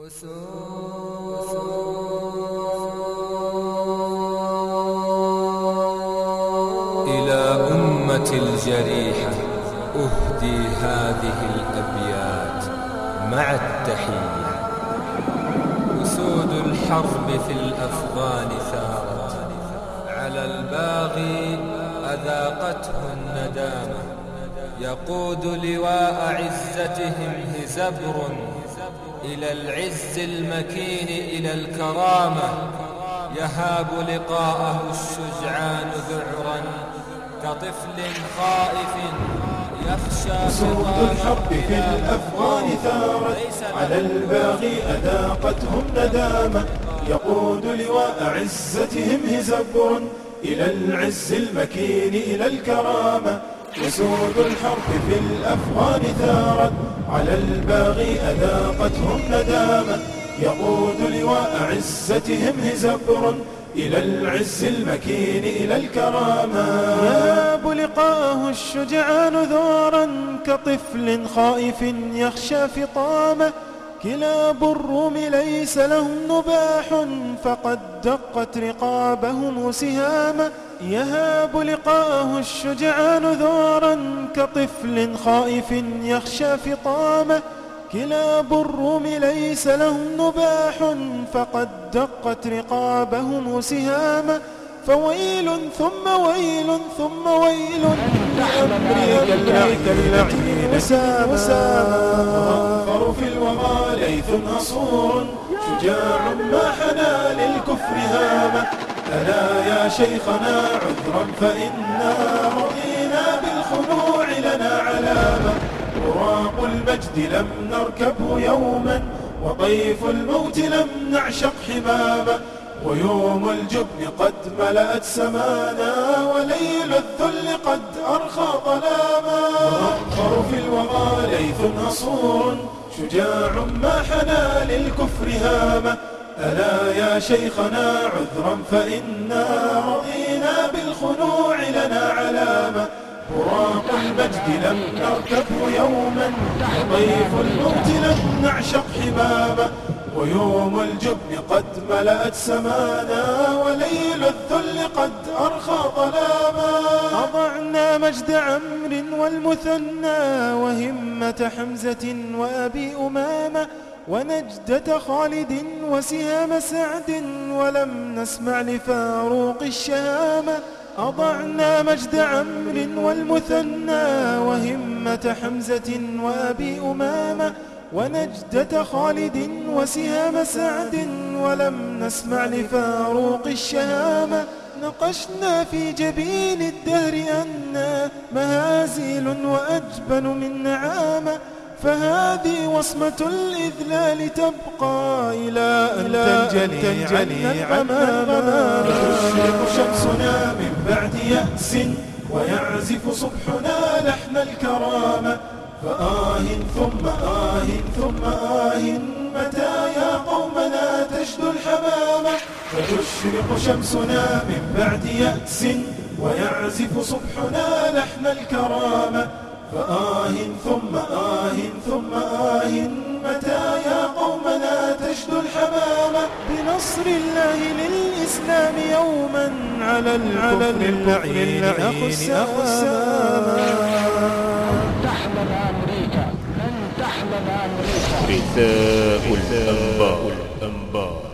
إلى أمة الجريحة أهدي هذه الأبيات مع التحية. أسود الحرب في الأفغان ثارت. على الباغي أذاقته الندامة. يقود لواء عزتهم هزبر إلى العز المكين إلى الكرامة. يهاب لقاءه الشجعان ذعرا كطفل خائف يخشى صوت الحق في الأفغان ثارت. على الباغي أذاقتهم ندامة. يقود لواء عزتهم هزبر. إلى العز المكين إلى الكرامة. وسود الحرب في الأفغان ثارت على الباغي أذاقتهم ندامة. يقود لواء عزتهم هزبر. إلى العز المكين إلى الكرامة. يهاب لقاه الشجعان ذورا كطفل خائف يخشى فطامة. كلاب الروم ليس لهم نباح. فقد دقت رقابهم سهاما يهاب لقاه الشجعان ذورا كطفل خائف يخشى فطامة. كلاب الروم ليس لهم نباح فقد دقت رقابهم سهاما فويل ثم ويل ثم ويل لأمر أمريك اللعين وساما في الوغى ليث نصور شجاع ما حنى للكفر هامة ألا يا شيخنا عذرا فإنا رضينا بالخضوع لنا علامة. براق المجد لم نركبه يوما وطيف الموت لم نعشق حمامه ويوم الجبن قد ملأت سمانا وليل الذل قد أرخى ظلاما وأخر في الوغى ليث نصور شجاع ما حنى للكفر هامة ألا يا شيخنا عذرا فإنا رضينا بالخنوع لنا علامة براق المجد لم نركبه يوما وطيف الموت لم نعشق حمامه ويوم الجبن قد ملأت سمانا وليل الذل قد أرخى ظلاما أضعنا مجد عمرو والمثنى وهمة حمزة وأبي أمامة ونجدة خالد وسهام سعد ولم نسمع لفاروق الشهامة أضعنا مجد عمرو والمثنى وهمة حمزة وأبي أمامة. ونجدة خالد وسهام سعد ولم نسمع لفاروق الشهامة نقشنا في جبين الدهر أنا مهازيل وأجبن من نعامة. فهذه وصمة الإذلال تبقى إلى أن تنجلي, تنجلي عنا تشرق شمسنا من بعد يأس ويعزف صبحنا لحن الكرامة فآه ثم آه ثم آه متى يا قومنا تشدو الحمامة فتشرق شمسنا من بعد يأس ويعزف صبحنا لحن الكرامة فآه ثم آه ثم آه متى يا قومنا تشدو الحمامة بنصر الله للإسلام يوما على الكفر اللعين أخو السامة تحمل أمريكا لن تحمل أمريكا. غثاء الأرض